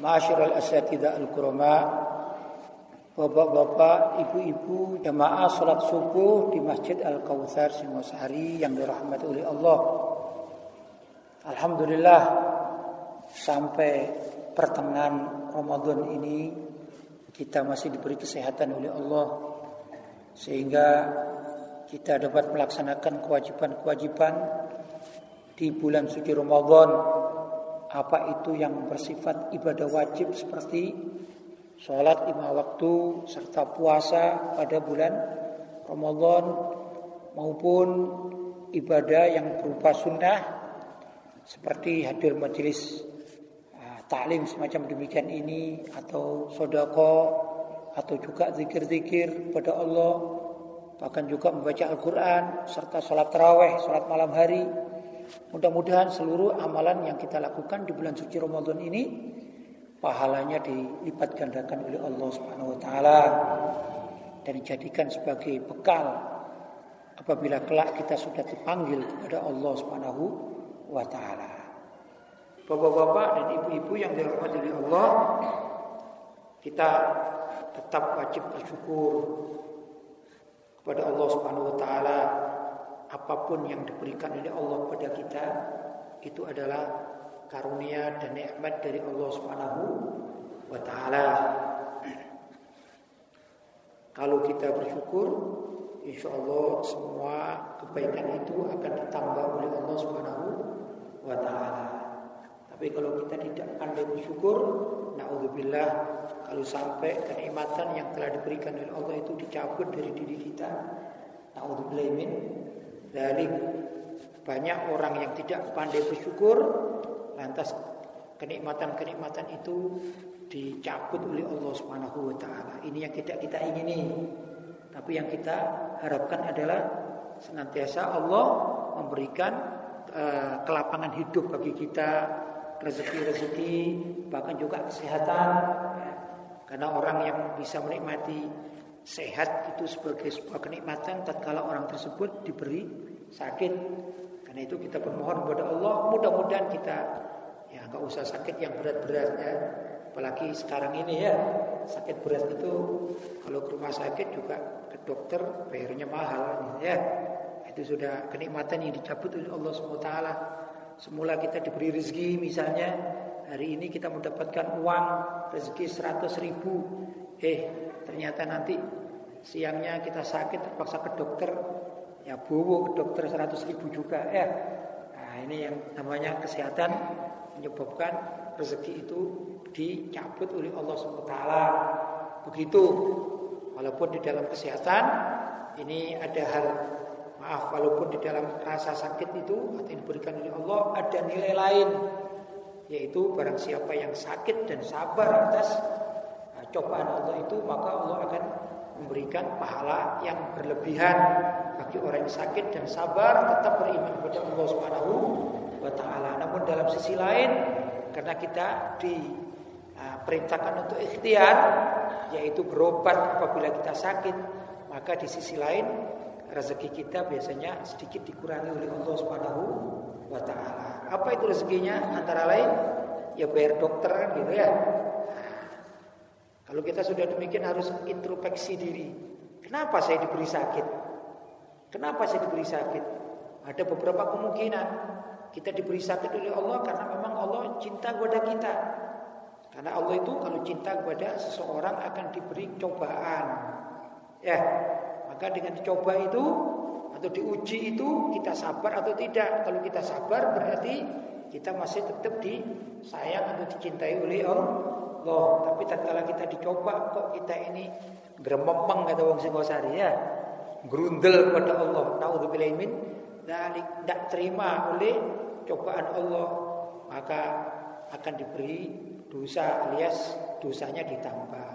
Ma'asyiral asatidah al-kurama Bapak-bapak, ibu-ibu, jamaah salat subuh di Masjid Al-Kautsar Singosari yang dirahmati oleh Allah. Alhamdulillah sampai pertengahan Ramadan ini kita masih diberi kesehatan oleh Allah sehingga kita dapat melaksanakan kewajiban-kewajiban di bulan suci Ramadan apa itu yang bersifat ibadah wajib seperti sholat lima waktu serta puasa pada bulan Ramadan maupun ibadah yang berupa sunnah seperti hadir majelis uh, taklim semacam demikian ini atau sodako atau juga zikir-zikir pada Allah bahkan juga membaca Al-Quran serta sholat taraweh, sholat malam hari Mudah-mudahan seluruh amalan yang kita lakukan di bulan suci Ramadan ini pahalanya dilipat gandakan oleh Allah Subhanahu wa taala dan dijadikan sebagai bekal apabila kelak kita sudah dipanggil kepada Allah Subhanahu wa taala. Bapak-bapak dan ibu-ibu yang dirahmati oleh Allah, kita tetap wajib bersyukur kepada Allah Subhanahu wa taala apa pun yang diberikan oleh Allah pada kita itu adalah karunia dan nikmat dari Allah Subhanahu wa taala. Kalau kita bersyukur, insya Allah semua kebaikan itu akan ditambah oleh Allah Subhanahu wa taala. Tapi kalau kita tidak pandai bersyukur, naudzubillah kalau sampai kenikmatan yang telah diberikan oleh Allah itu dicabut dari diri kita, naudzubillah dari banyak orang yang tidak pandai bersyukur lantas kenikmatan-kenikmatan itu dicabut oleh Allah Subhanahu wa. Ini yang tidak kita ingini. Tapi yang kita harapkan adalah senantiasa Allah memberikan uh, kelapangan hidup bagi kita, rezeki-rezeki, bahkan juga kesehatan. Karena orang yang bisa menikmati sehat itu sebagai sebuah kenikmatan tatkala orang tersebut diberi sakit. Karena itu kita bermohon kepada Allah mudah-mudahan kita ya nggak usah sakit yang berat-berat ya. Apalagi sekarang ini ya sakit berat itu kalau ke rumah sakit juga ke dokter bayarnya mahal ya. Itu sudah kenikmatan yang dicabut oleh Allah SWT. Semula kita diberi rezeki misalnya hari ini kita mendapatkan uang rezeki 100 ribu eh Ternyata nanti siangnya kita sakit terpaksa ke dokter, ya bowo ke dokter 100 ribu juga ya. Nah ini yang namanya kesehatan menyebabkan rezeki itu dicabut oleh Allah SWT. Begitu, walaupun di dalam kesehatan ini ada hal maaf, walaupun di dalam rasa sakit itu atau yang diberikan oleh Allah ada nilai lain, yaitu barang siapa yang sakit dan sabar atas cobaan Allah itu maka Allah akan memberikan pahala yang berlebihan bagi orang yang sakit dan sabar tetap beriman kepada Allah Subhanahu wa taala. Namun dalam sisi lain karena kita diperintahkan uh, untuk ikhtiar yaitu berobat apabila kita sakit, maka di sisi lain rezeki kita biasanya sedikit dikurangi oleh Allah Subhanahu wa. Apa itu rezekinya? Antara lain ya bayar dokter kan gitu ya. Kalau kita sudah demikian harus introspeksi diri. Kenapa saya diberi sakit? Kenapa saya diberi sakit? Ada beberapa kemungkinan kita diberi sakit oleh Allah karena memang Allah cinta kepada kita. Karena Allah itu kalau cinta kepada seseorang akan diberi cobaan. Ya, maka dengan dicoba itu atau diuji itu kita sabar atau tidak. Kalau kita sabar berarti kita masih tetap disayang atau dicintai oleh Allah. Allah. Tapi tatkala kita dicoba kok kita ini gremempeng kata wong Singosari ya. Grundel kepada Allah. Nauzubillah min dzalik tidak terima oleh cobaan Allah, maka akan diberi dosa alias dosanya ditambah.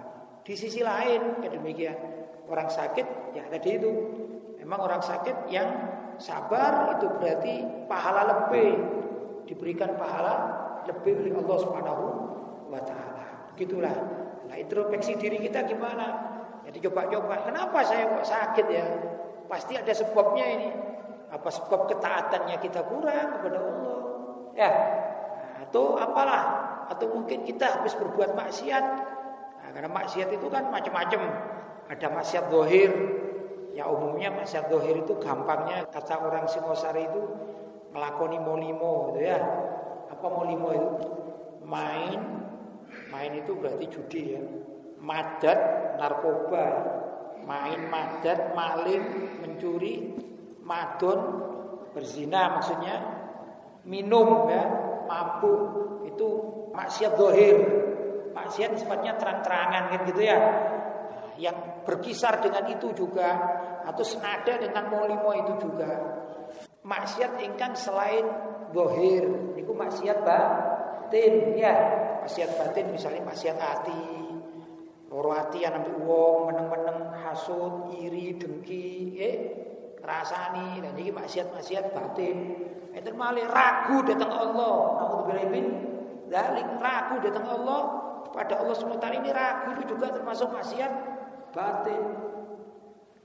Di sisi lain ya demikian orang sakit ya tadi itu memang orang sakit yang sabar itu berarti pahala lebih diberikan pahala lebih oleh Allah Subhanahu wa taala. Begitulah. Nah, introspeksi diri kita gimana? Jadi coba-coba, kenapa saya kok sakit ya? Pasti ada sebabnya ini. Apa sebab ketaatannya kita kurang kepada Allah? Ya, atau apalah? Atau mungkin kita habis berbuat maksiat. Nah, karena maksiat itu kan macam-macam. Ada maksiat dohir. Ya umumnya maksiat dohir itu gampangnya kata orang Singosari itu melakoni molimo gitu ya. Apa molimo itu? Main, main itu berarti judi ya. Madat, narkoba, main madat, maling, mencuri, madon, berzina maksudnya, minum ya, mabuk itu maksiat dohir. Maksiat sifatnya terang-terangan kan gitu ya. Yang berkisar dengan itu juga atau senada dengan molimo itu juga. Maksiat ingkang selain dohir, itu maksiat batin ya. Maksiat batin misalnya maksiat hati, loro hati ambil uang, meneng-meneng, hasut, iri, dengki, eh, rasani, dan ini maksiat-maksiat batin. Itu malah ragu datang Allah. Nauzubillah min dzalik ragu datang Allah pada Allah SWT ini ragu itu juga termasuk maksiat batin.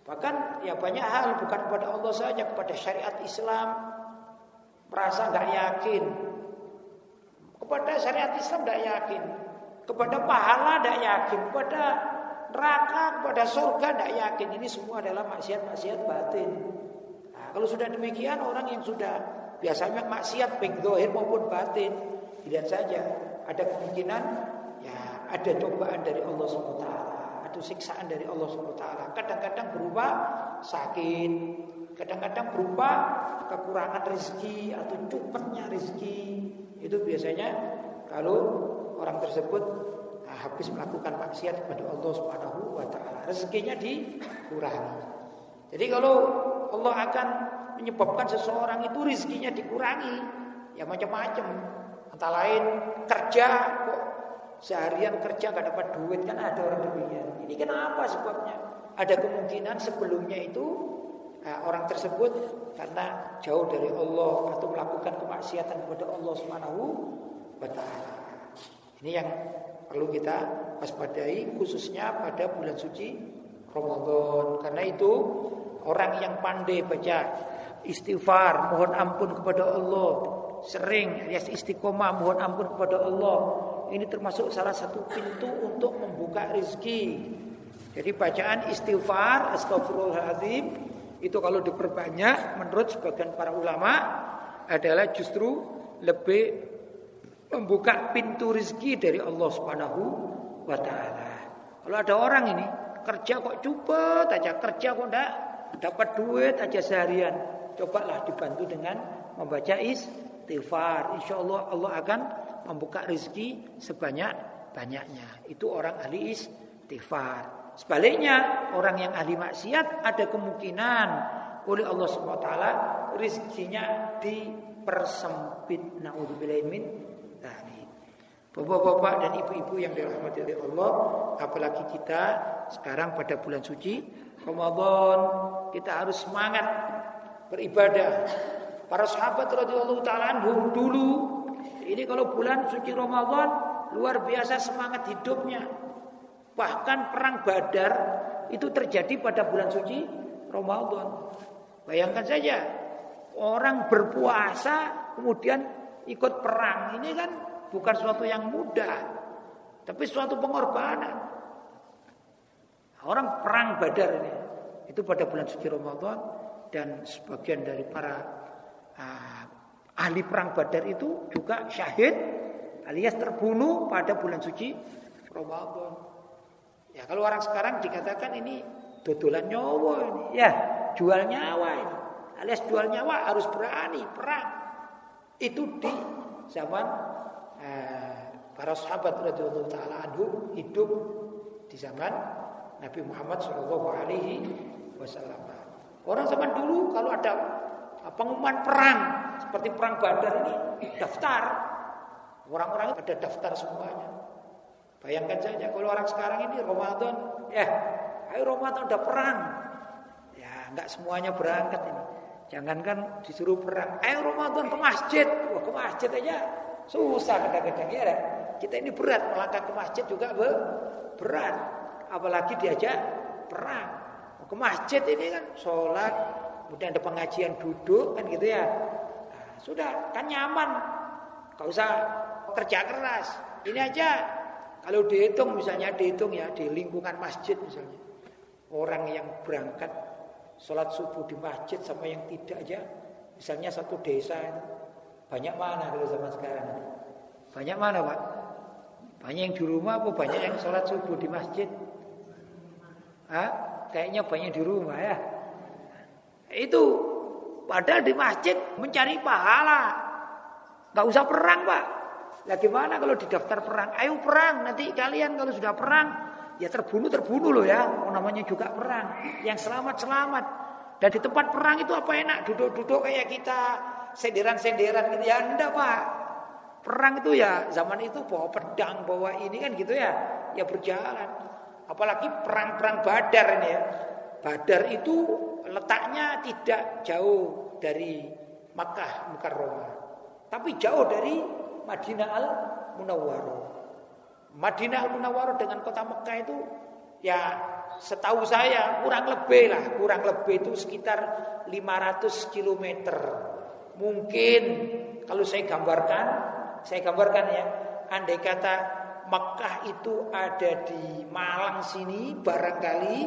Bahkan ya banyak hal bukan kepada Allah saja kepada syariat Islam merasa nggak yakin kepada syariat Islam tidak yakin kepada pahala tidak yakin kepada neraka kepada surga tidak yakin ini semua adalah maksiat-maksiat batin. Nah, kalau sudah demikian orang yang sudah Biasanya maksiat baik dohir maupun batin. Lihat saja ada kemungkinan ya ada cobaan dari Allah SWT. Ada siksaan dari Allah SWT. Kadang-kadang berupa sakit. Kadang-kadang berupa kekurangan rezeki atau cupetnya rezeki. Itu biasanya kalau orang tersebut nah, habis melakukan maksiat kepada Allah Subhanahu wa taala. Rezekinya dikurangi. Jadi kalau Allah akan menyebabkan seseorang itu rizkinya dikurangi. Ya macam-macam. Antara lain kerja kok seharian kerja gak dapat duit kan ada orang demikian. Ini kenapa sebabnya? Ada kemungkinan sebelumnya itu orang tersebut karena jauh dari Allah atau melakukan kemaksiatan kepada Allah Subhanahu wa taala. Ini yang perlu kita waspadai khususnya pada bulan suci Ramadan. Karena itu orang yang pandai baca istighfar, mohon ampun kepada Allah, sering alias istiqomah mohon ampun kepada Allah. Ini termasuk salah satu pintu untuk membuka rezeki. Jadi bacaan istighfar, astagfirullahaladzim itu kalau diperbanyak menurut sebagian para ulama adalah justru lebih membuka pintu rezeki dari Allah Subhanahu wa taala. Kalau ada orang ini kerja kok cepet aja, kerja kok enggak dapat duit aja seharian cobalah dibantu dengan membaca istighfar. Insya Allah akan membuka rezeki sebanyak-banyaknya. Itu orang ahli istighfar. Sebaliknya orang yang ahli maksiat ada kemungkinan oleh Allah SWT rezekinya dipersempit. Naudzubillah min Bapak-bapak dan ibu-ibu yang dirahmati oleh Allah, apalagi kita sekarang pada bulan suci Ramadan, kita harus semangat beribadah. Para sahabat radhiyallahu taala anhum dulu ini kalau bulan suci Ramadan luar biasa semangat hidupnya. Bahkan perang Badar itu terjadi pada bulan suci Ramadan. Bayangkan saja orang berpuasa kemudian ikut perang. Ini kan bukan suatu yang mudah, tapi suatu pengorbanan. Orang perang Badar ini itu pada bulan suci Ramadan dan sebagian dari para uh, ahli perang Badar itu juga syahid alias terbunuh pada bulan suci Ramadan. Ya kalau orang sekarang dikatakan ini dodolan nyawa ini, ya jual nyawa ini, alias jual nyawa harus berani perang. Itu di zaman uh, para sahabat radhiyallahu taala anhum hidup di zaman Nabi Muhammad Shallallahu Alaihi Wasallam. Orang zaman dulu kalau ada pengumuman perang seperti perang Badar ini daftar. Orang-orang pada daftar semuanya. Bayangkan saja kalau orang sekarang ini Ramadan, ya, ayo Ramadan udah perang. Ya, nggak semuanya berangkat ini. Jangankan disuruh perang, ayo Ramadan ke masjid. Wah, ke masjid aja susah kadang-kadang ya. Kita ini berat melangkah ke masjid juga berat. Apalagi diajak perang. Ke masjid ini kan sholat, kemudian ada pengajian duduk kan gitu ya. Nah, sudah kan nyaman. Gak usah kerja keras. Ini aja kalau dihitung misalnya dihitung ya di lingkungan masjid misalnya. Orang yang berangkat sholat subuh di masjid sama yang tidak aja. Misalnya satu desa banyak mana kalau zaman sekarang? Banyak mana Pak? Banyak yang di rumah apa banyak yang sholat subuh di masjid? Hah? Kayaknya banyak di rumah ya. Itu padahal di masjid mencari pahala. Gak usah perang Pak. Lah gimana kalau di daftar perang? Ayo perang, nanti kalian kalau sudah perang ya terbunuh terbunuh loh ya. Oh, namanya juga perang. Yang selamat selamat. Dan di tempat perang itu apa enak duduk-duduk kayak kita senderan-senderan gitu ya enggak Pak. Perang itu ya zaman itu bawa pedang, bawa ini kan gitu ya. Ya berjalan. Apalagi perang-perang Badar ini ya. Badar itu letaknya tidak jauh dari Makkah, Mukarramah. Tapi jauh dari Madinah Al Munawwaroh. Madinah Al Munawwaroh dengan kota Mekah itu ya setahu saya kurang lebih lah, kurang lebih itu sekitar 500 km. Mungkin kalau saya gambarkan, saya gambarkan ya, andai kata Mekah itu ada di Malang sini barangkali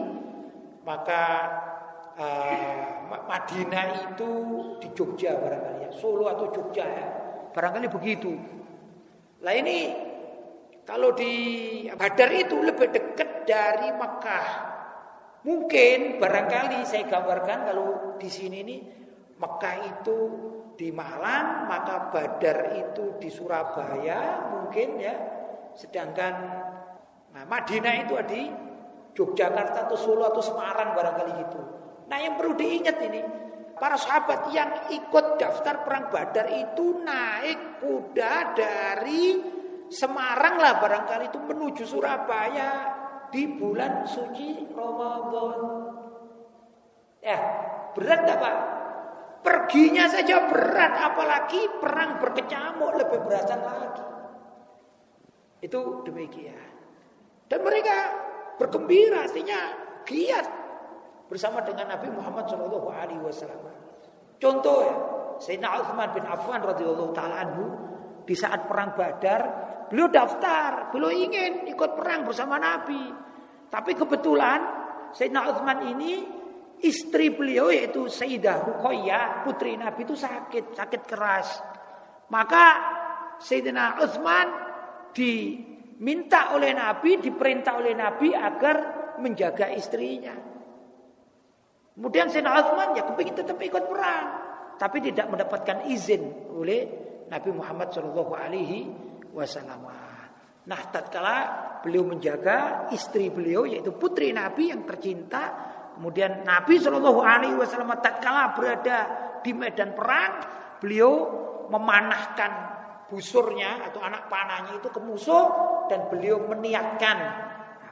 maka uh, Madinah itu di Jogja barangkali ya, Solo atau Jogja ya. Barangkali begitu. Lah ini kalau di Badar itu lebih dekat dari Mekah. Mungkin barangkali saya gambarkan kalau di sini ini Mekah itu di Malang, maka Badar itu di Surabaya mungkin ya. Sedangkan nah, Madinah itu di Yogyakarta atau Solo atau Semarang barangkali gitu. Nah yang perlu diingat ini Para sahabat yang ikut daftar perang Badar itu naik kuda dari Semarang lah barangkali itu menuju Surabaya di bulan suci Ramadan. Ya, berat gak Pak? Perginya saja berat, apalagi perang berkecamuk lebih beratan lagi. Itu demikian. Dan mereka bergembira, artinya giat bersama dengan Nabi Muhammad Shallallahu Alaihi Wasallam. Contoh ya, Sayyidina Utsman bin Affan radhiyallahu taala anhu di saat perang Badar, beliau daftar, beliau ingin ikut perang bersama Nabi. Tapi kebetulan Sayyidina Utsman ini istri beliau yaitu Sayyidah Ruqayyah, putri Nabi itu sakit, sakit keras. Maka Sayyidina Utsman diminta oleh Nabi, diperintah oleh Nabi agar menjaga istrinya. Kemudian Sayyidina Uthman ya kepingin tetap ikut perang. Tapi tidak mendapatkan izin oleh Nabi Muhammad Shallallahu Alaihi Wasallam. Nah, tatkala beliau menjaga istri beliau yaitu putri Nabi yang tercinta, kemudian Nabi Shallallahu Alaihi Wasallam tatkala berada di medan perang, beliau memanahkan busurnya atau anak panahnya itu ke musuh dan beliau meniatkan,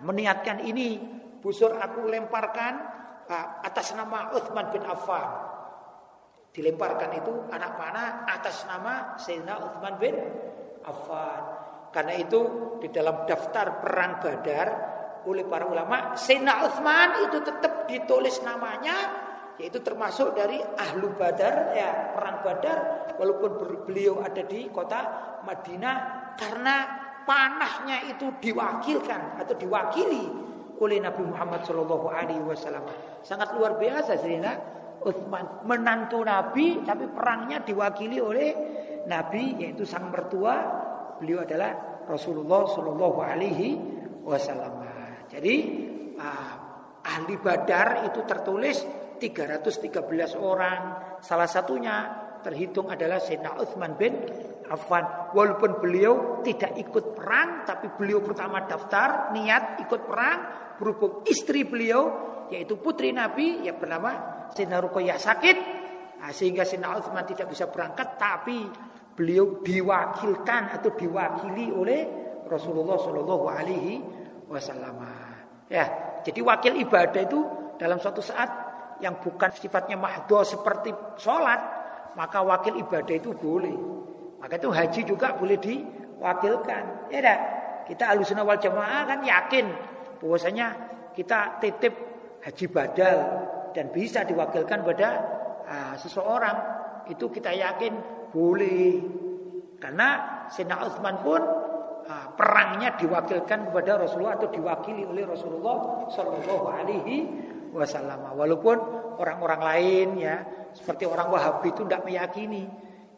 meniatkan ini busur aku lemparkan atas nama Uthman bin Affan. Dilemparkan itu anak panah atas nama Sayyidina Uthman bin Affan. Karena itu di dalam daftar perang Badar oleh para ulama Sayyidina Uthman itu tetap ditulis namanya yaitu termasuk dari ahlu Badar ya perang Badar walaupun beliau ada di kota Madinah karena panahnya itu diwakilkan atau diwakili oleh Nabi Muhammad Shallallahu Alaihi Wasallam. Sangat luar biasa Sayyidina Utsman menantu Nabi tapi perangnya diwakili oleh Nabi yaitu sang mertua beliau adalah Rasulullah Shallallahu Alaihi Wasallam. Jadi ah, ahli Badar itu tertulis 313 orang. Salah satunya terhitung adalah Sayyidina Utsman bin Affan. Walaupun beliau tidak ikut perang, tapi beliau pertama daftar niat ikut perang, berhubung istri beliau yaitu putri Nabi yang bernama Sayyidina Ruqayyah sakit nah, sehingga Sayyidina Utsman tidak bisa berangkat tapi beliau diwakilkan atau diwakili oleh Rasulullah Shallallahu Alaihi Wasallam. Ya, jadi wakil ibadah itu dalam suatu saat yang bukan sifatnya mahdoh seperti sholat, maka wakil ibadah itu boleh. Maka itu haji juga boleh diwakilkan. Ya. Kita alusuna wal jamaah kan yakin bahwasanya kita titip haji badal dan bisa diwakilkan pada uh, seseorang itu kita yakin boleh. Karena Sayyidina Utsman pun uh, perangnya diwakilkan kepada Rasulullah atau diwakili oleh Rasulullah Shallallahu Alaihi Wasallam. Walaupun orang-orang lain ya seperti orang Wahabi itu tidak meyakini.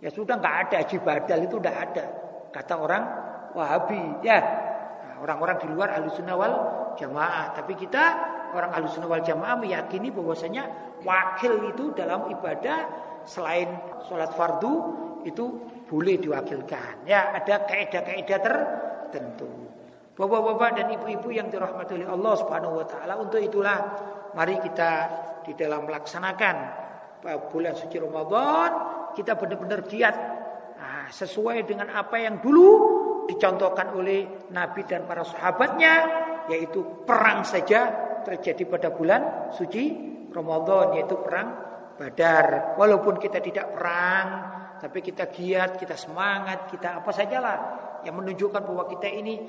Ya sudah nggak ada haji badal itu tidak ada kata orang Wahabi. Ya orang-orang di luar alusunah wal jamaah. Tapi kita orang alusunah wal jamaah meyakini bahwasanya wakil itu dalam ibadah selain sholat fardu itu boleh diwakilkan. Ya ada kaidah-kaidah tertentu. Bapak-bapak dan ibu-ibu yang dirahmati oleh Allah Subhanahu wa taala untuk itulah mari kita di dalam melaksanakan bulan suci Ramadan kita benar-benar giat. Nah, sesuai dengan apa yang dulu dicontohkan oleh Nabi dan para sahabatnya yaitu perang saja terjadi pada bulan suci Ramadan yaitu perang Badar. Walaupun kita tidak perang, tapi kita giat, kita semangat, kita apa sajalah yang menunjukkan bahwa kita ini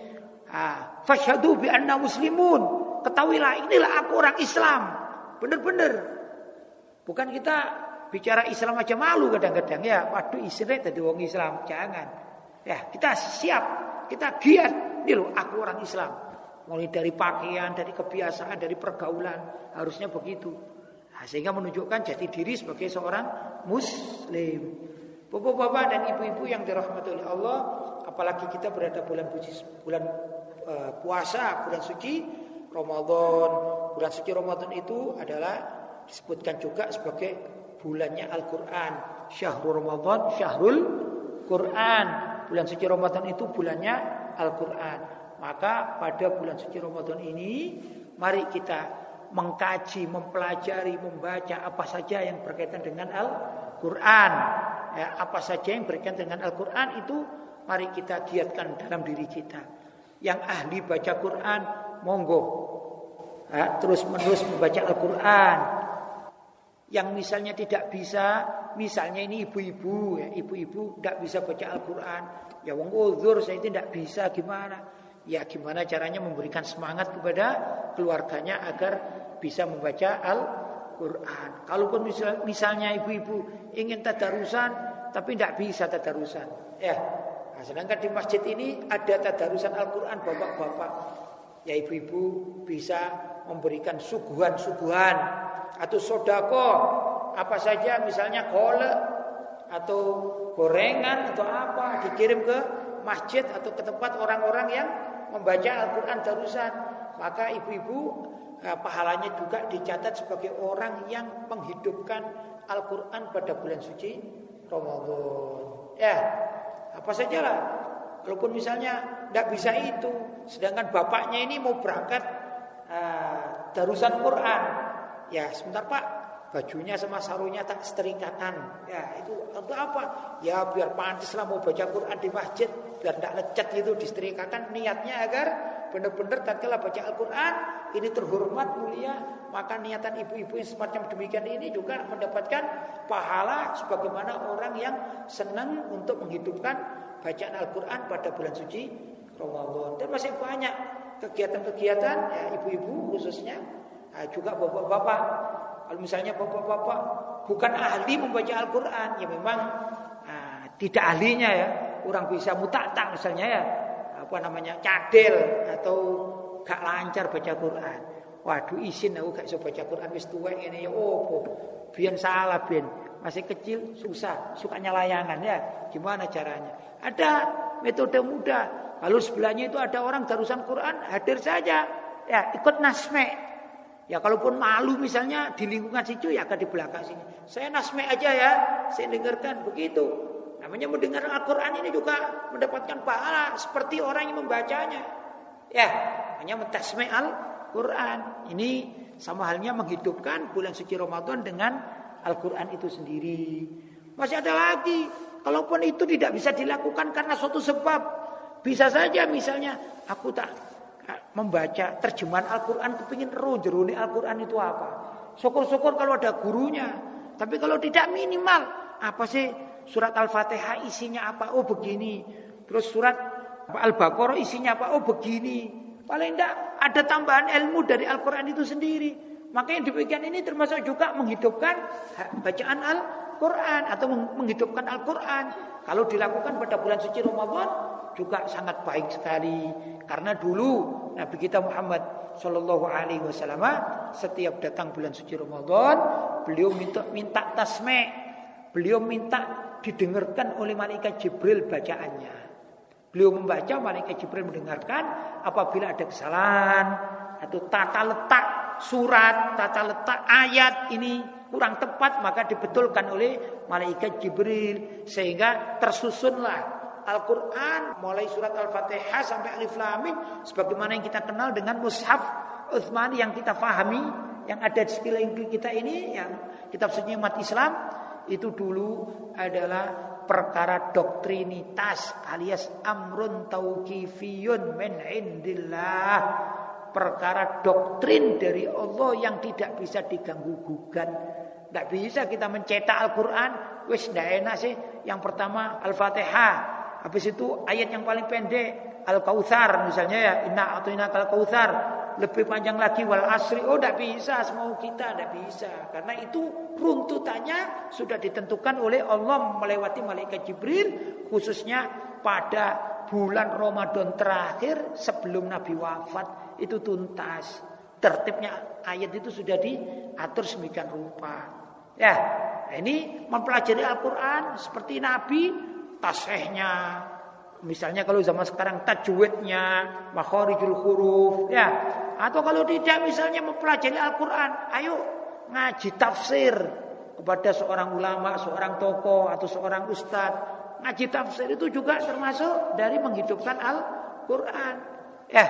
ah, fasyhadu bi anna muslimun. Ketahuilah inilah aku orang Islam. Benar-benar. Bukan kita bicara Islam aja malu kadang-kadang ya. Waduh istri tadi wong Islam. Jangan. Ya, kita siap, kita giat. Ini loh, aku orang Islam. Mulai dari pakaian, dari kebiasaan, dari pergaulan, harusnya begitu. Nah, sehingga menunjukkan jati diri sebagai seorang muslim. Bapak-bapak dan ibu-ibu yang dirahmati oleh Allah, apalagi kita berada bulan bulan uh, puasa, bulan suci Ramadan. Bulan suci Ramadan itu adalah disebutkan juga sebagai bulannya Al-Qur'an. Syahrul Ramadan, Syahrul Quran. Bulan suci Ramadan itu bulannya Al-Quran. Maka pada bulan suci Ramadan ini mari kita mengkaji, mempelajari, membaca apa saja yang berkaitan dengan Al-Quran. Ya, apa saja yang berkaitan dengan Al-Quran itu mari kita giatkan dalam diri kita. Yang ahli baca Quran, monggo. Ya, terus menerus membaca Al-Quran. Yang misalnya tidak bisa misalnya ini ibu-ibu ya, ibu-ibu tidak bisa baca Al-Qur'an. Ya wong uzur saya tidak bisa gimana? Ya gimana caranya memberikan semangat kepada keluarganya agar bisa membaca Al-Qur'an. Kalaupun misal, misalnya ibu-ibu ingin tadarusan tapi tidak bisa tadarusan. Ya. Nah, sedangkan di masjid ini ada tadarusan Al-Qur'an bapak-bapak. Ya ibu-ibu bisa memberikan suguhan-suguhan atau sodako apa saja misalnya kole atau gorengan atau apa dikirim ke masjid atau ke tempat orang-orang yang membaca Al-Quran darusan maka ibu-ibu eh, pahalanya juga dicatat sebagai orang yang menghidupkan Al-Quran pada bulan suci Ramadan. Ya apa saja lah walaupun misalnya tidak bisa itu sedangkan bapaknya ini mau berangkat uh, darusan Quran. Ya sebentar pak bajunya sama sarungnya tak setrikakan. Ya, itu untuk apa? Ya biar pantaslah mau baca Quran di masjid, biar tidak lecet itu disetrikakan. Niatnya agar benar-benar tatkala baca Al-Qur'an ini terhormat mulia, maka niatan ibu-ibu yang semacam demikian ini juga mendapatkan pahala sebagaimana orang yang senang untuk menghidupkan bacaan Al-Qur'an pada bulan suci Ramadan. Dan masih banyak kegiatan-kegiatan ya ibu-ibu khususnya nah, juga bapak-bapak kalau misalnya bapak-bapak bukan ahli membaca Al-Quran, ya memang nah, tidak ahlinya ya. Kurang bisa mutak misalnya ya. Apa namanya cadel atau gak lancar baca Quran. Waduh izin aku gak bisa baca Quran wis tuwek ini ya opo. Biar salah biar masih kecil susah, sukanya layangan ya. Gimana caranya? Ada metode mudah. Lalu sebelahnya itu ada orang darusan Quran, hadir saja. Ya, ikut nasme. Ya kalaupun malu misalnya di lingkungan situ ya akan di belakang sini. Saya nasme aja ya, saya dengarkan begitu. Namanya mendengar Al-Quran ini juga mendapatkan pahala seperti orang yang membacanya. Ya, hanya mentasme Al-Quran. Ini sama halnya menghidupkan bulan suci Ramadan dengan Al-Quran itu sendiri. Masih ada lagi. Kalaupun itu tidak bisa dilakukan karena suatu sebab. Bisa saja misalnya aku tak membaca terjemahan Al-Quran kepingin roh jeruni Al-Quran itu apa. Syukur-syukur kalau ada gurunya. Tapi kalau tidak minimal apa sih surat Al-Fatihah isinya apa? Oh begini. Terus surat Al-Baqarah isinya apa? Oh begini. Paling tidak ada tambahan ilmu dari Al-Quran itu sendiri. Makanya demikian ini termasuk juga menghidupkan bacaan Al-Quran atau menghidupkan Al-Quran. Kalau dilakukan pada bulan suci Ramadan juga sangat baik sekali. Karena dulu Nabi kita Muhammad Shallallahu Alaihi Wasallam setiap datang bulan suci Ramadan beliau minta minta tasme, beliau minta didengarkan oleh malaikat Jibril bacaannya. Beliau membaca, malaikat Jibril mendengarkan. Apabila ada kesalahan atau tata letak surat, tata letak ayat ini kurang tepat maka dibetulkan oleh malaikat Jibril. Sehingga tersusunlah Al-Quran mulai surat Al-Fatihah sampai Alif Lam sebagaimana yang kita kenal dengan mushaf Utsmani yang kita fahami yang ada di sekeliling kita ini yang kitab suci umat Islam itu dulu adalah perkara doktrinitas alias amrun tauqifiyun min indillah perkara doktrin dari Allah yang tidak bisa diganggu gugat. Tidak bisa kita mencetak Al-Quran wis tidak enak sih. Yang pertama Al-Fatihah. Habis itu ayat yang paling pendek Al-Kautsar misalnya ya. Inna atau inna al-kautsar. Lebih panjang lagi wal asri. Oh tidak bisa. Semau kita tidak bisa. Karena itu runtutannya sudah ditentukan oleh Allah melewati malaikat Jibril khususnya pada bulan Ramadan terakhir sebelum Nabi wafat itu tuntas tertibnya ayat itu sudah diatur semikian rupa ya ini mempelajari Al-Quran seperti Nabi tasehnya, misalnya kalau zaman sekarang tajwidnya, makharijul huruf, ya. Atau kalau tidak misalnya mempelajari Al-Qur'an, ayo ngaji tafsir kepada seorang ulama, seorang tokoh atau seorang ustadz. Ngaji tafsir itu juga termasuk dari menghidupkan Al-Qur'an. Ya.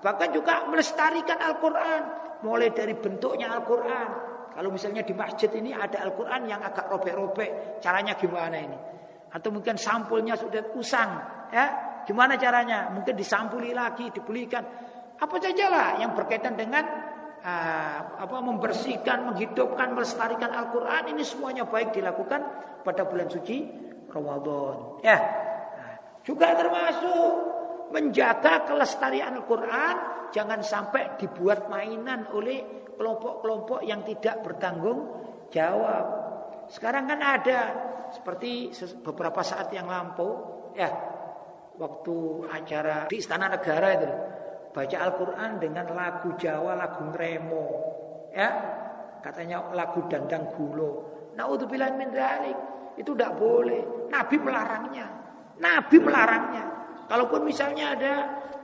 Bahkan juga melestarikan Al-Qur'an, mulai dari bentuknya Al-Qur'an. Kalau misalnya di masjid ini ada Al-Quran yang agak robek-robek, caranya gimana ini? atau mungkin sampulnya sudah usang, ya. Gimana caranya? Mungkin disampuli lagi, dibelikan. Apa saja lah yang berkaitan dengan uh, apa membersihkan, menghidupkan, melestarikan Al-Qur'an ini semuanya baik dilakukan pada bulan suci Ramadan. Ya. Nah, juga termasuk menjaga kelestarian Al-Qur'an jangan sampai dibuat mainan oleh kelompok-kelompok yang tidak bertanggung jawab. Sekarang kan ada seperti beberapa saat yang lampau ya waktu acara di Istana Negara itu baca Al-Qur'an dengan lagu Jawa, lagu Remo. Ya. Katanya lagu dandang gulo. Nauzubillah min dzalik. Itu tidak boleh. Nabi melarangnya. Nabi melarangnya. Kalaupun misalnya ada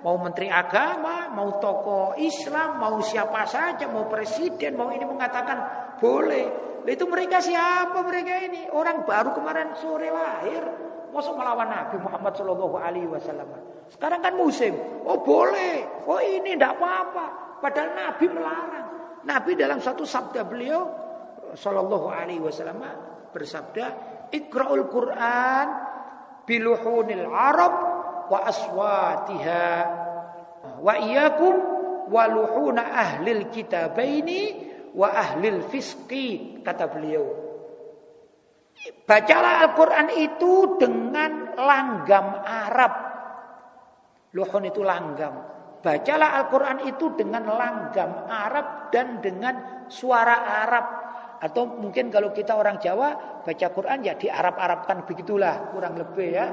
mau menteri agama, mau tokoh Islam, mau siapa saja, mau presiden, mau ini mengatakan boleh. Itu mereka siapa mereka ini? Orang baru kemarin sore lahir. Masa melawan Nabi Muhammad Shallallahu Alaihi Wasallam. Sekarang kan musim. Oh boleh. Oh ini tidak apa-apa. Padahal Nabi melarang. Nabi dalam satu sabda beliau Shallallahu Alaihi Wasallam bersabda, Iqraul Quran biluhunil Arab wa aswatiha wa iyakum waluhuna ahlil kitabaini wa ahlil fiski kata beliau. Bacalah Al-Quran itu dengan langgam Arab. Luhun itu langgam. Bacalah Al-Quran itu dengan langgam Arab dan dengan suara Arab. Atau mungkin kalau kita orang Jawa baca Quran ya di Arab-Arabkan begitulah kurang lebih ya.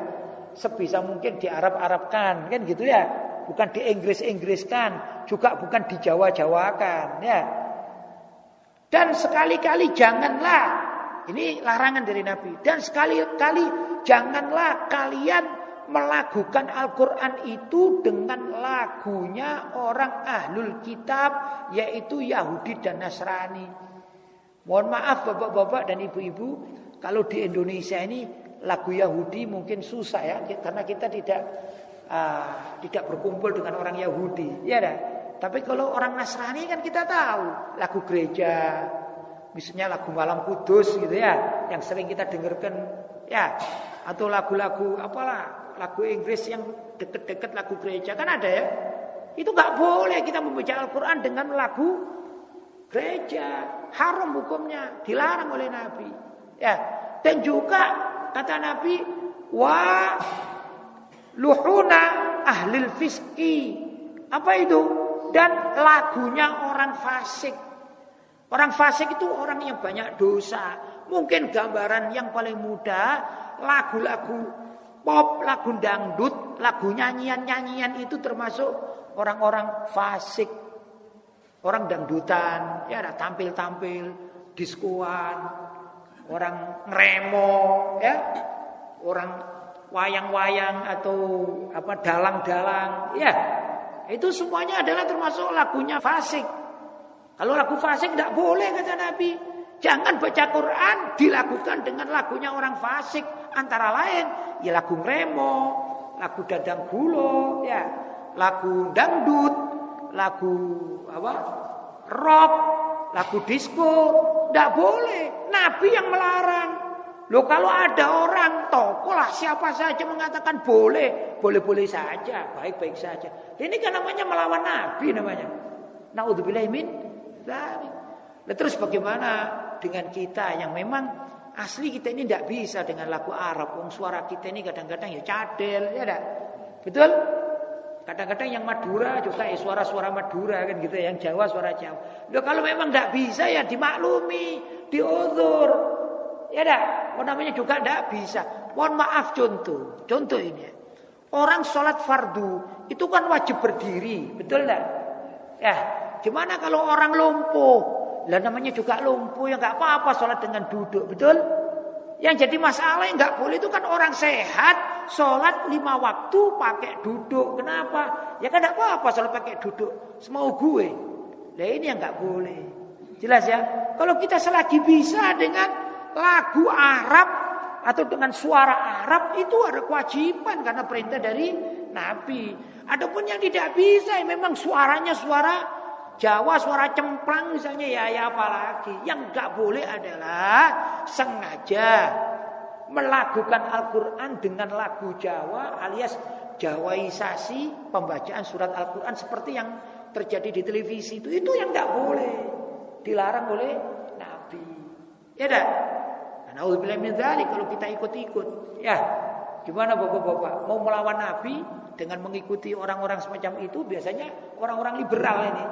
Sebisa mungkin di Arab-Arabkan kan gitu ya. Bukan di Inggris-Inggriskan, juga bukan di Jawa-Jawakan ya. Dan sekali-kali janganlah ini larangan dari Nabi. Dan sekali-kali janganlah kalian melakukan Al-Quran itu dengan lagunya orang ahlul kitab yaitu Yahudi dan Nasrani. Mohon maaf bapak-bapak dan ibu-ibu kalau di Indonesia ini lagu Yahudi mungkin susah ya karena kita tidak uh, tidak berkumpul dengan orang Yahudi. Ya dah. Tapi kalau orang Nasrani kan kita tahu lagu gereja, misalnya lagu malam kudus gitu ya, yang sering kita dengarkan ya, atau lagu-lagu apalah lagu Inggris yang deket-deket lagu gereja kan ada ya. Itu nggak boleh kita membaca Al-Quran dengan lagu gereja. Haram hukumnya, dilarang oleh Nabi. Ya, dan juga kata Nabi, wa luhuna ahlil fiski. Apa itu? Dan lagunya orang fasik. Orang fasik itu orang yang banyak dosa. Mungkin gambaran yang paling mudah lagu-lagu pop, lagu dangdut, lagu nyanyian-nyanyian itu termasuk orang-orang fasik. Orang dangdutan, ya ada tampil-tampil, diskoan, orang ngremo, ya. Orang wayang-wayang atau apa dalang-dalang, ya. Itu semuanya adalah termasuk lagunya fasik. Kalau lagu fasik tidak boleh kata Nabi. Jangan baca Quran dilakukan dengan lagunya orang fasik. Antara lain ya lagu remo, lagu dadang gulo, ya, lagu dangdut, lagu apa? rock, lagu disco. Tidak boleh. Nabi yang melarang. Loh kalau ada orang tokoh lah siapa saja mengatakan boleh, boleh-boleh saja, baik-baik saja. Ini kan namanya melawan Nabi namanya. Naudzubillah min Nah, terus bagaimana dengan kita yang memang asli kita ini tidak bisa dengan lagu Arab. Suara kita ini kadang-kadang ya cadel, ya enggak? Betul? Kadang-kadang yang Madura juga ya suara-suara Madura kan gitu, yang Jawa suara Jawa. Loh kalau memang tidak bisa ya dimaklumi, diutur. Ya enggak? Oh, namanya juga tidak bisa. Mohon maaf contoh, contoh ini. Orang sholat fardu itu kan wajib berdiri, betul enggak? Ya, Gimana kalau orang lumpuh? Lah namanya juga lumpuh ya nggak apa-apa sholat dengan duduk, betul? Yang jadi masalah yang nggak boleh itu kan orang sehat sholat lima waktu pakai duduk. Kenapa? Ya kan apa-apa sholat pakai duduk. Semau gue. Lah ini yang nggak boleh. Jelas ya? Kalau kita selagi bisa dengan lagu Arab atau dengan suara Arab itu ada kewajiban karena perintah dari Nabi. Adapun yang tidak bisa ya memang suaranya suara Jawa suara cemplang misalnya ya ya apalagi. Yang nggak boleh adalah sengaja melakukan Al-Quran dengan lagu Jawa alias Jawaisasi pembacaan surat Al-Quran seperti yang terjadi di televisi itu itu yang nggak boleh dilarang oleh Nabi. Ya dah. Naudzubillah min kalau kita ikut-ikut. Ya, gimana bapak-bapak mau melawan Nabi dengan mengikuti orang-orang semacam itu biasanya orang-orang liberal ini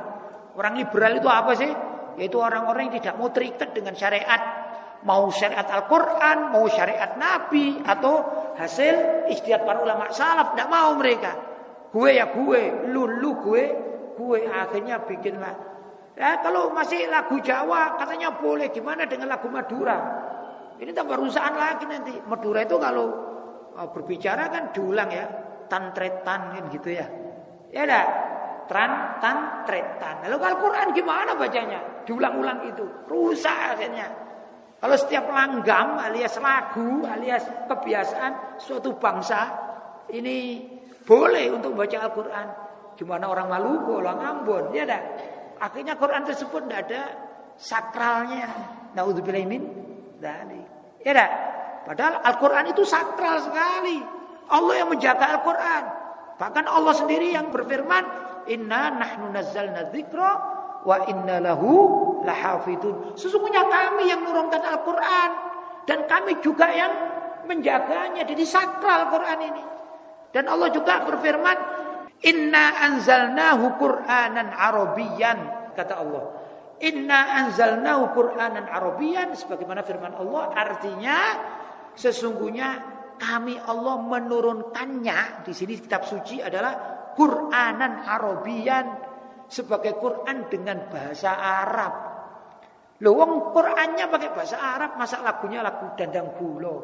Orang liberal itu apa sih? Yaitu orang-orang yang tidak mau terikat dengan syariat. Mau syariat Al-Quran, mau syariat Nabi, atau hasil istiadat para ulama salaf. Tidak mau mereka. Gue ya gue, lu lu gue, gue akhirnya bikinlah. Ya kalau masih lagu Jawa katanya boleh, gimana dengan lagu Madura? Ini tambah rusakan lagi nanti. Madura itu kalau oh, berbicara kan diulang ya, tantretan kan gitu ya. Ya dah, tran tan tretan. Lalu Al-Quran gimana bacanya? Diulang-ulang itu. Rusak akhirnya. Kalau setiap langgam alias lagu alias kebiasaan suatu bangsa ini boleh untuk baca Al-Quran. Gimana orang Maluku, orang Ambon, ya dah. Akhirnya Quran tersebut tidak ada sakralnya. Naudzubillah min dzalik. Ya dah. Padahal Al-Quran itu sakral sekali. Allah yang menjaga Al-Quran. Bahkan Allah sendiri yang berfirman, Inna nahnu nazzalna dzikra wa inna lahu lahafidun. Sesungguhnya kami yang menurunkan Al-Qur'an dan kami juga yang menjaganya. Jadi sakral Al-Qur'an ini. Dan Allah juga berfirman, "Inna anzalnahu Qur'anan Arabiyyan," kata Allah. Inna anzalnahu Qur'anan Arabiyyan sebagaimana firman Allah artinya sesungguhnya kami Allah menurunkannya di sini kitab suci adalah Quranan Arabian sebagai Quran dengan bahasa Arab. Loh Qurannya pakai bahasa Arab, masa lagunya lagu dandang gulo.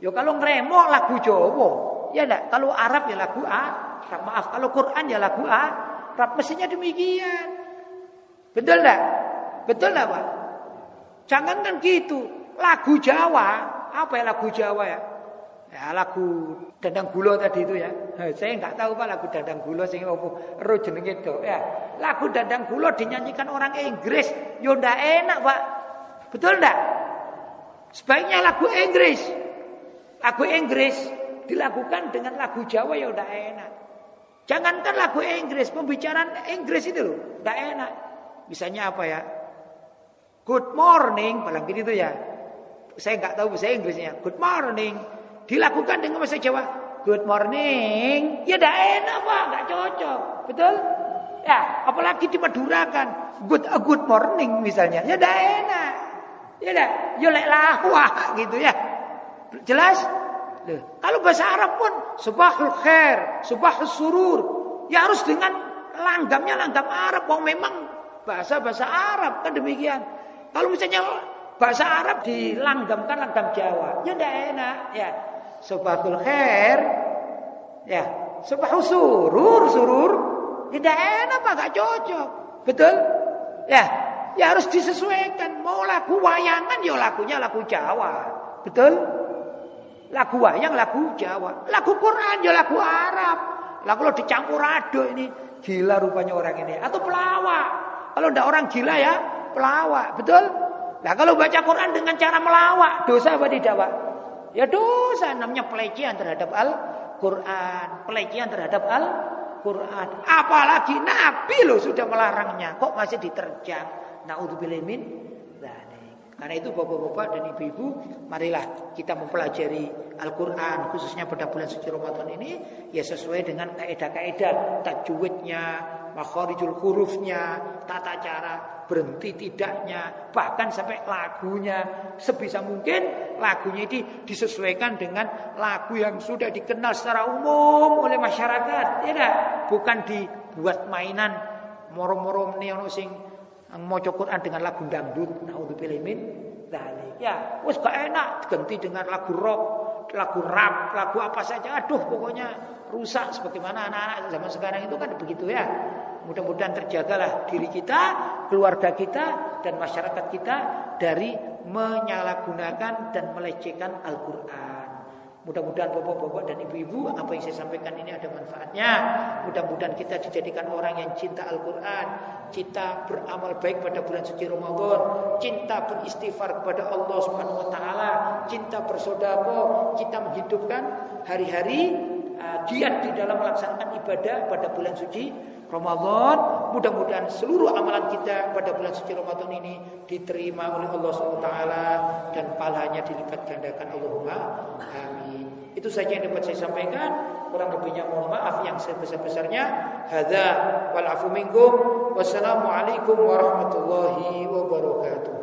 Ya kalau ngremo lagu Jawa. Ya enggak, kalau Arab ya lagu A. Maaf, kalau Quran ya lagu A. Arab mestinya demikian. Betul enggak? Betul enggak, Pak? Jangan kan gitu. Lagu Jawa, apa ya lagu Jawa ya? Ya lagu Dandang Gulo tadi itu ya. Saya nggak tahu Pak lagu Dandang Gulo sing opo ro jenenge do ya. Lagu Dandang Gulo dinyanyikan orang Inggris, yo ndak enak, Pak. Betul ndak? Sebaiknya lagu Inggris. Lagu Inggris dilakukan dengan lagu Jawa ya udah enak. Jangankan lagu Inggris, pembicaraan Inggris itu loh, udah enak. Misalnya apa ya? Good morning, paling gitu ya. Saya nggak tahu bahasa Inggrisnya. Good morning. Dilakukan dengan bahasa Jawa. Good morning. Ya udah enak pak, nggak cocok, betul? Ya, apalagi dimadurakan. Good a good morning misalnya. Ya udah enak. Ya udah, yo lek lahwa gitu ya. Jelas? Kalau bahasa Arab pun subahul khair, subahul surur. Ya harus dengan langgamnya langgam Arab. Wong memang bahasa-bahasa Arab kan demikian. Kalau misalnya bahasa Arab dilanggamkan langgam Jawa, ya tidak enak ya. Subahul khair, ya. Subahul surur, surur. Tidak enak Pak, gak cocok. Betul? Ya, ya harus disesuaikan. Mau lagu wayangan ya lagunya lagu Jawa. Betul? Lagu wayang lagu Jawa. Lagu Quran ya lagu Arab. Lah kalau dicampur aduk ini gila rupanya orang ini atau pelawak. Kalau ndak orang gila ya pelawak, betul? Nah kalau baca Quran dengan cara melawak, dosa apa tidak, Pak? Ya dosa, namanya pelecehan terhadap Al-Quran, pelecehan terhadap Al-Quran. Apalagi Nabi loh sudah melarangnya, kok masih diterjang? Naudzubillah min karena itu bapak-bapak dan ibu-ibu, marilah kita mempelajari Al-Quran khususnya pada bulan suci Ramadan ini ya sesuai dengan kaidah-kaidah tajwidnya, makharijul hurufnya, tata cara berhenti tidaknya, bahkan sampai lagunya. Sebisa mungkin lagunya ini disesuaikan dengan lagu yang sudah dikenal secara umum oleh masyarakat, ya dah? Bukan dibuat mainan moro-moro neono sing mau Quran dengan lagu dangdut, naudzubillah min dzalik. Ya, wes gak enak ganti dengan lagu rock, lagu rap, lagu apa saja. Aduh, pokoknya rusak sebagaimana anak-anak zaman sekarang itu kan begitu ya. Mudah-mudahan terjagalah diri kita, keluarga kita dan masyarakat kita dari menyalahgunakan dan melecehkan Al-Qur'an. Mudah-mudahan bapak-bapak dan ibu-ibu apa yang saya sampaikan ini ada manfaatnya. Mudah-mudahan kita dijadikan orang yang cinta Al-Quran. Cinta beramal baik pada bulan suci Ramadan. Cinta beristighfar kepada Allah Subhanahu Wa Taala. Cinta bersodako. Cinta menghidupkan hari-hari uh, giat di dalam melaksanakan ibadah pada bulan suci Ramadan. Mudah-mudahan seluruh amalan kita pada bulan suci Ramadan ini diterima oleh Allah Taala dan pahalanya dilipat gandakan Allahumma amin. Itu saja yang dapat saya sampaikan. Kurang lebihnya mohon maaf yang sebesar-besarnya. Hadza wal afu minkum. Wassalamualaikum warahmatullahi wabarakatuh.